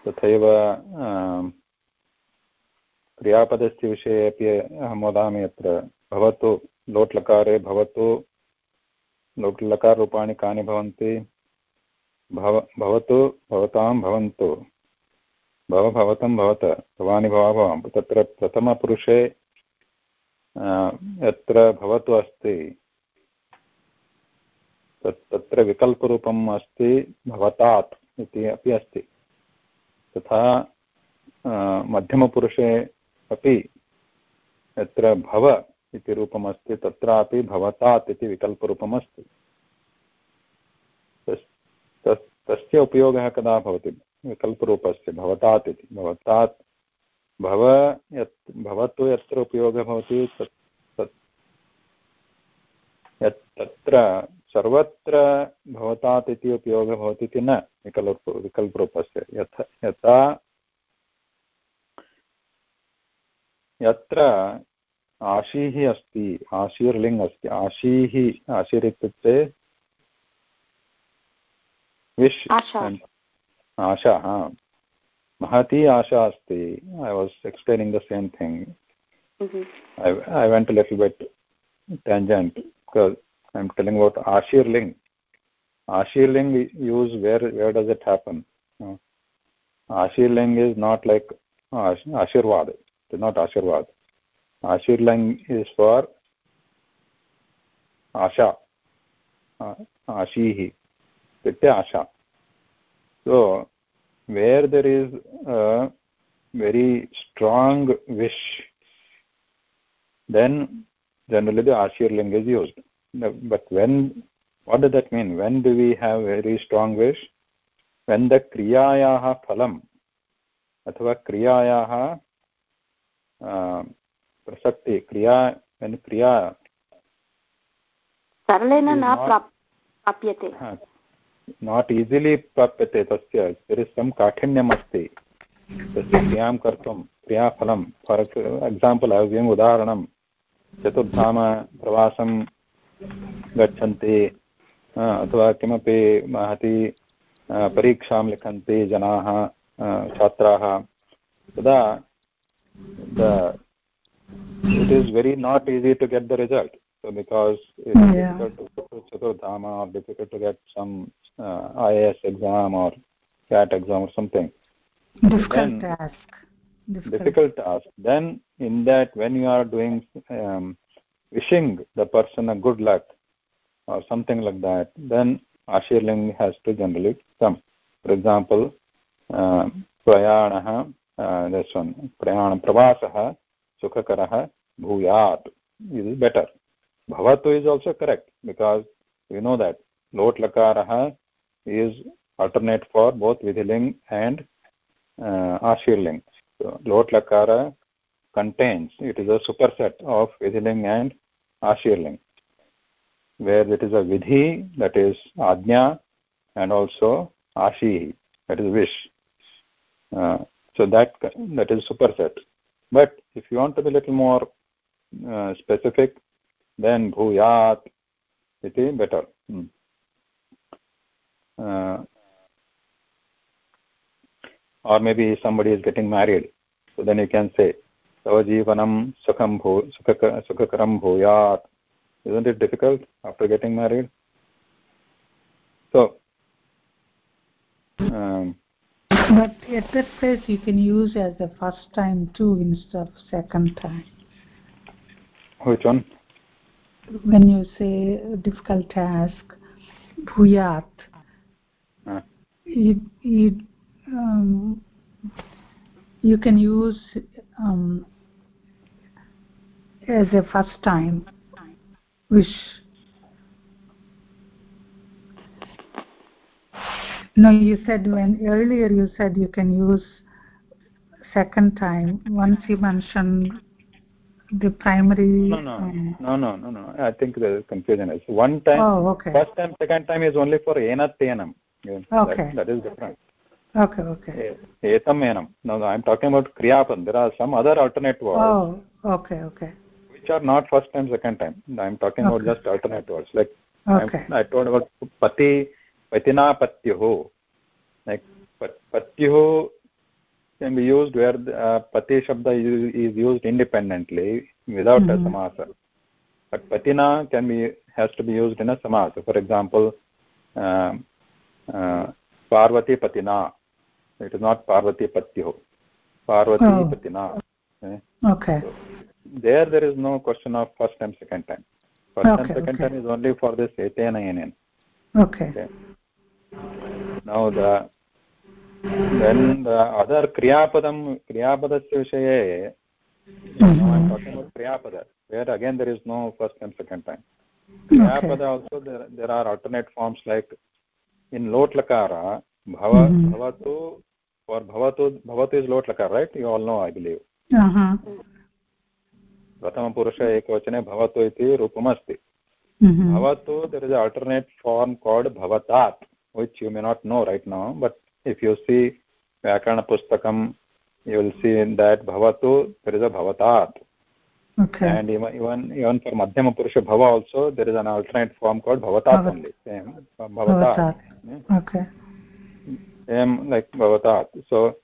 तथैव क्रियापदस्य विषये अपि अहं वदामि यत्र भवतु, लोट्लकारे भवतु, लोट्लकाररूपाणि कानि भवन्ति, भव, भवतु, भवतां भवन्तु, भव, भवतं भवत, भवानि भवा भवां तत्र प्रथमपुरुषे यत्र भवतु अस्ति तत्र विकल्परूपम् अस्ति, भवतात् इति अपि अस्ति। तथा मध्यमपुरुषे अपि यत्र भव इति रूपमस्ति, तत्रापि भवतात् इति विकल्परूपम् अस्ति तस्य उपयोगः कदा भवति? विकल्परूपस्य, भवतात् इति। भवतात्, भव यत् भवतु यत्र उपयोगः भवति, तत् तत्, यत् तत्र सर्वत्र भवतात् इति उपयोगः भवति इति न विकल्प विकल्परूपस्य। यथा यथा यत्र आशीः अस्ति आशीर्लिङ्ग् अस्ति आशीः आशीर् इत्युक्ते विश् आशा। हा। महती आशा अस्ति। I was explaining the same thing I went little bit because I'm telling about Ashirling. Ashirling use where where does it happen? Uh, Ashirling is not like uh, Ashirvad. It is not Ashirvad. Ashirling is for Asha. Uh, Ashihi. It's Asha. So, where there is a very strong wish, then generally the Ashirling is used. But when, what does that mean? When do we have very strong wish? When the kriyayaha phalam अथवा क्रियायाः प्रसक्ति क्रिया क्रिया सरलेन न प्राप्यते not easily प्राप्यते तस्य there is some काठिन्यम् अस्ति तस्य क्रियाँ कर्तुं क्रियाफलं फार् एक्साम्पल् ऐ उदाहरणं चतुर्धाम प्रवासं गच्छन्ति अथवा किमपि महति परीक्षां लिखन्ति जनाः छात्राः तदा it is very not easy to get the result because चतुर्धाम difficult to get some I A S exam or CAT exam or something difficult task difficult. task then in that when you wishing the person a good luck or something like that then ashirling has to generally come. For example uh, prayanah uh, this one prayanam pravasah sukhakarah bhuyat is better. Bhavatu is also correct because we know that lot lakarah is alternate for both vidhiling and uh, ashirling so lot lakara contains it is a superset of vidhiling and ashirling where it is a vidhi that is ajna and also ashihi that is wish. Uh, so that that is superset. But if you want to be a little more uh, specific then bhuyat iti better. Hmm. uh, or maybe somebody is getting married so then you can say tava jeevanam sukham bhu sukhakaram bhuyat isn't it difficult after getting married so um, but at that place you can use as the first time too instead of second time which one when you say difficult task bhuyat uh. you, you um, you can use um, as a first time wish no you said when earlier you said you can use second time once you mentioned the primary. No, no, um, no, no, no, no. I think the confusion is one time, Oh, okay. first time, second time is only for enat enam. Okay. That, that is different. Okay, okay. E- Etam enam. No, I'm talking about kriyapad. There are some other alternate words Oh, okay, okay. which are not first time, second time. I'm talking about just alternate words. Like I'm- Okay. I told about pati, patina patyuhu. Like pat- patyuhu can be used where the, uh, pati shabda is, is used independently without Mhm. a samasa. But patina can be has to be used in a samasa. For example, um, uh, Parvati patina. It is not Parvati patyuhu. Parvati Oh. patina. Okay? Okay. There, there is no question of first time, second time. First Okay, time, second okay. time is only for this etena enin. Okay. Okay. Now the when the other kriyapadam kriyapadasya visaye now I'm Mhm. talking about kriyapada where again there is no first time second time kriyapada Okay. also there there are alternate forms like in lot lakara bhava Mhm. bhavatu for bhavatu bhavatu is lot lakara right you all know I believe Uh-huh. प्रथमपुरुष एकवचने भवतु इति रूपमस्ति Mhm. Is an alternate form called Bhavatat, which you may not know right now, but if you see Vyakarana Pustakam, you will see in that Bhavatu, there is a Bhavatat. Okay. And even, even, even for Madhyama Purusha Bhava also, there is an alternate form called Bhavatat only. Same. Bhavatat. Okay. Like Bhavatat. So,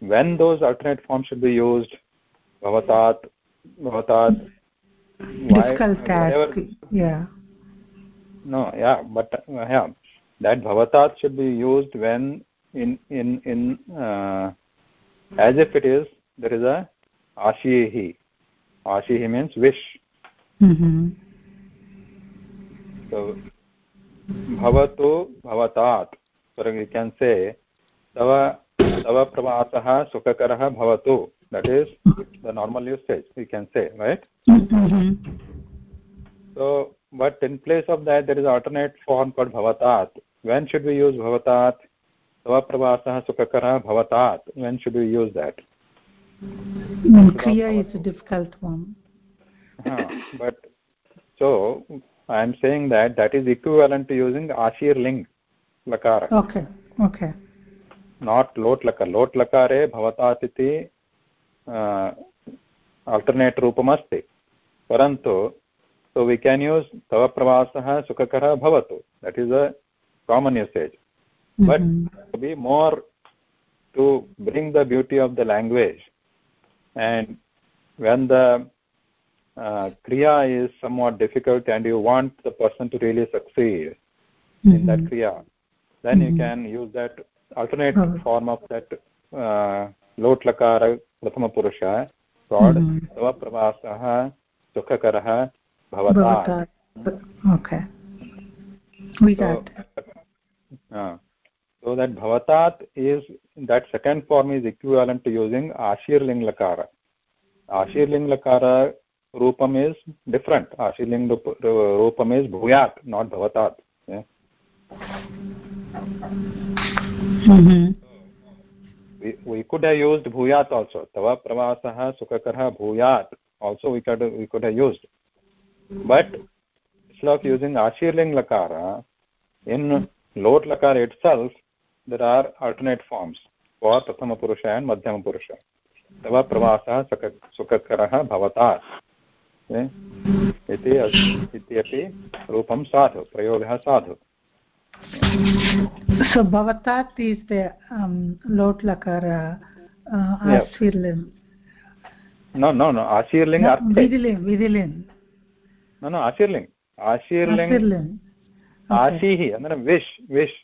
when those alternate forms should be used, Bhavatat, Bhavatat, why- Difficult wherever- task. Yeah. No, yeah, but uh, yeah, that bhavatat should be used when in in in uh, as if it is there is a ashihi. Ashihi means wish. Mm-hmm. So bhavatu bhavatat. So we can say tava tava pravasah sukhakarah bhavatu. That is the normal usage. We can say right. Mm-hmm. So, but in place of that, there is alternate form called bhavatat. When should we use bhavatat? Tavapravasah sukakara bhavatat. When should we use that? Mm, Kriya is a difficult one. Huh. But so I am saying that that is equivalent to using ashir ling लकार। Okay okay not लोट लोट लकारे भवतात इति alternate रूपमस्ति परन्तु so we can use तव प्रवासः सुखकरः भवतु that is a common usage but be more to bring the beauty of the language and when the uh, kriya is somewhat difficult and you want the person to really succeed mm -hmm. in that mm-hmm. kriya then Mhm. you can use that alternate Oh. form of that uh, lot lakara prathama purusha Mhm. tava pravasah sukhakarah Bhavatat. Okay. We so, uh, so that bhavatat is that second form is equivalent to using ashirling lakara ashirling lakara rupam is different ashirling rup- rupam is bhuyat not bhavatat yeah? Mm-hmm. we, we could have used bhuyat also tava pravasah sukhakarah bhuyat also we could we could have used but instead of using ashirling lakara in lot lakara itself there are alternate forms for prathama purusha and madhyama purusha तव प्रवासः सुख सुखकरः भवतात्? इति इत्यपि रूपं साधु प्रयोगः साधु so bhavatat is the um, lot lakara uh, asvirlim yeah. no no no asvirling no, arthe vidilin vidilin. No no asvirling asvirling asvirling ashihi okay. andra wish wish.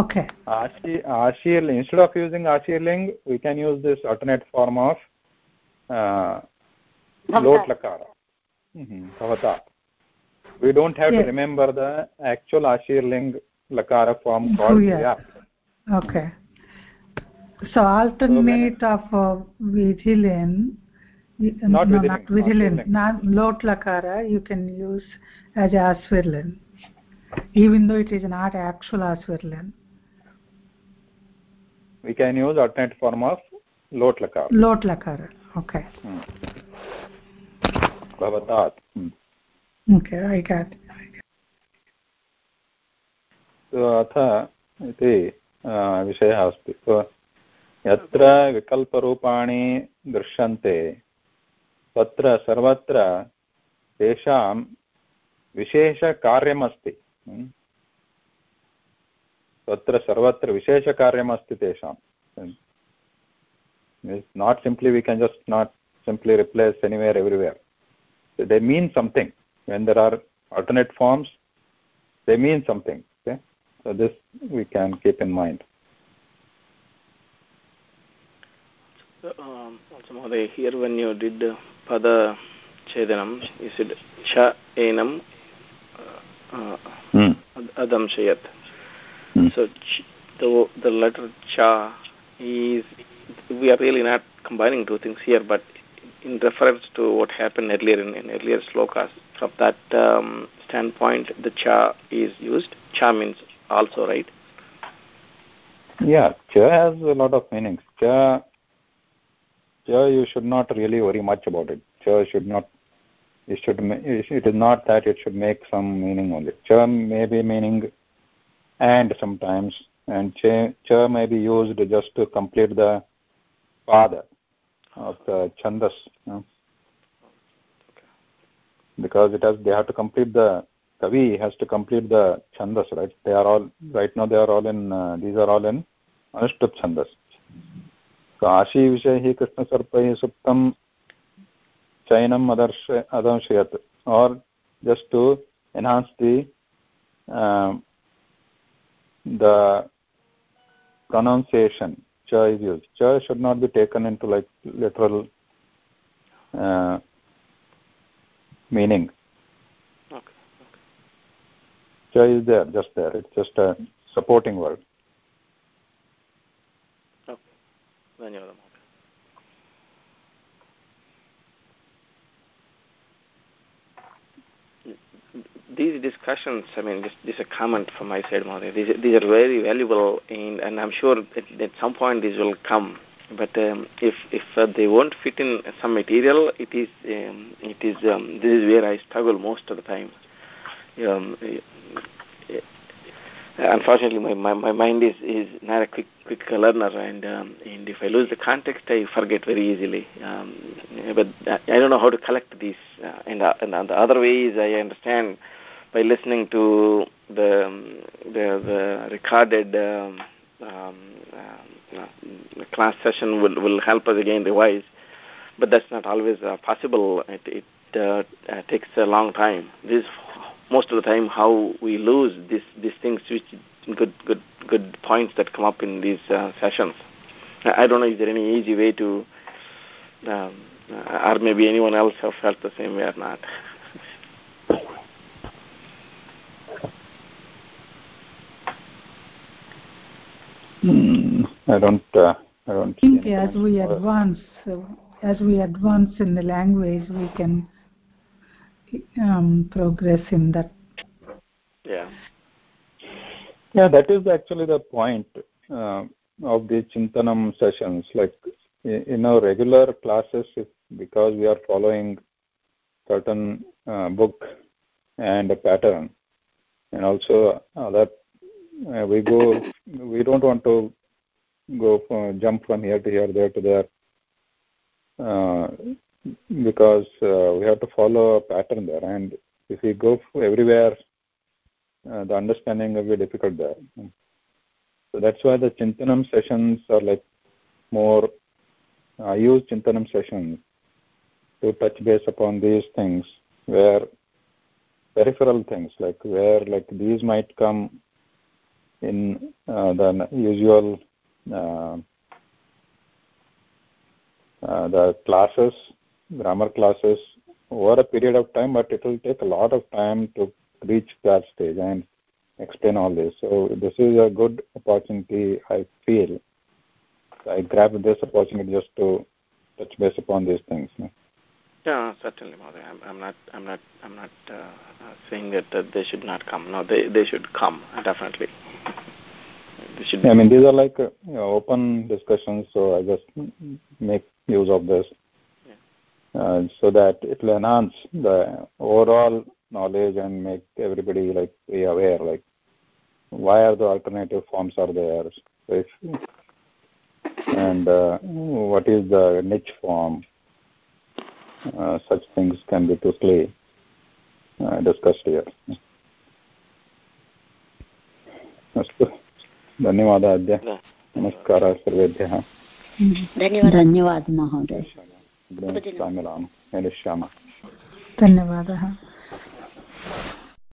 Okay. Ashi ashirling instead of using ashirling we can use this alternate form of uh, lot lakara. Mhm bhavatat we don't have to remember the actual ashirling lakara form oh, called yeah Okay. So alternate so of uh, vigilant, uh, not no, not vigilin not lot lakara, you can use as asvirlan, even though it is not actual asvirlan. We can use alternate form of lot lakara. Lot lakara, okay. Hmm. Bhavatat. Hmm. Okay, I got it. अथ इति विषयः अस्ति। यत्र विकल्परूपाणि दृश्यन्ते, तत्र सर्वत्र तेषां विशेषकार्यमस्ति। तत्र सर्वत्र विशेषकार्यमस्ति तेषां। Not simply, we can just not simply replace anywhere everywhere. They mean something when there are alternate forms, they mean something so this we can keep in mind um, also Mahoday, here when you did the pada chedanam you said cha enam uh, hmm. adam shayat hmm. so ch, the the letter cha is we are really not combining two things here but in reference to what happened earlier in, in earlier slokas from that um, standpoint the cha is used cha means also right? Yeah cha has a lot of meanings. Cha cha you should not really worry much about it. Cha should not it should it is not that it should make some meaning only. Cha may be meaning and sometimes and cha, cha may be used just to complete the pada of the chandas you know? because it has they have to complete the kavi has to complete the chandas right they are all right now they are all in uh, these are all in anushtup chandas ही कृष्ण सर्प ही सुप्तम चयनम अदर्श अदंशयत और just to enhance the uh, the pronunciation cha is used cha should not be taken into like literal uh, meaning. cha is there just there it's just a supporting word धन्यवादः these discussions, I mean, this, this is a comment from my side, Mahoday. These, these are very valuable, and, and I'm sure that at some point these will come. But um, if if uh, they won't fit in some material, it is um, it is um, this is where I struggle most of the time. Um, unfortunately my, my, my mind is, is not a quick quick learner and um, and if I lose the context I forget very easily. Um, but I don't know how to collect these uh, and, uh, and the other way is I understand by listening to the um, the, the recorded um, um, uh, the class session will, will help us again revise but that's not always uh, possible. It, it uh, uh, takes a long time. This most of the time how we lose this, these things which good good good points that come up in these uh, sessions. I don't know is there any easy way to um, or maybe anyone else have felt the same way or not? Mm, i don't uh, i don't I think as we advance uh, as we advance in the language we can um, progress in that. Yeah. Yeah, that is actually the point uh, of the Chintanam sessions. Like in our regular classes, if, because we are following certain uh, book and a pattern, and also uh, that uh, we go, we don't want to go from, jump from here to here, there to there. Uh, because uh, we have to follow a pattern there. And if we go everywhere uh, the understanding will be difficult there. So that's why the chintanam sessions are like more i use chintanam sessions to touch base upon these things where peripheral things like where like these might come in uh, the usual uh, uh, the classes grammar classes over a period of time, but it will take a lot of time to reach that stage and explain all this. So this is a good opportunity, I feel. I grab this opportunity just to touch base upon these things. Yeah, certainly, Mother. I'm, I'm not. I'm not. I'm not uh, saying that, that they should not come. No, they they should come definitely. They should. Yeah, I mean, these are like uh, you know, open discussions, so I just make use of this uh, so that it will enhance the overall knowledge and make everybody like be aware like why are the alternative forms are there so if, and uh, what is the niche form uh, such things can be quickly uh, discussed here अस्तु धन्यवादः अद्य नमस्कारः सर्वेभ्यः धन्यवादः धन्यवादः महोदय मिलामः मेलिष्यामः धन्यवादः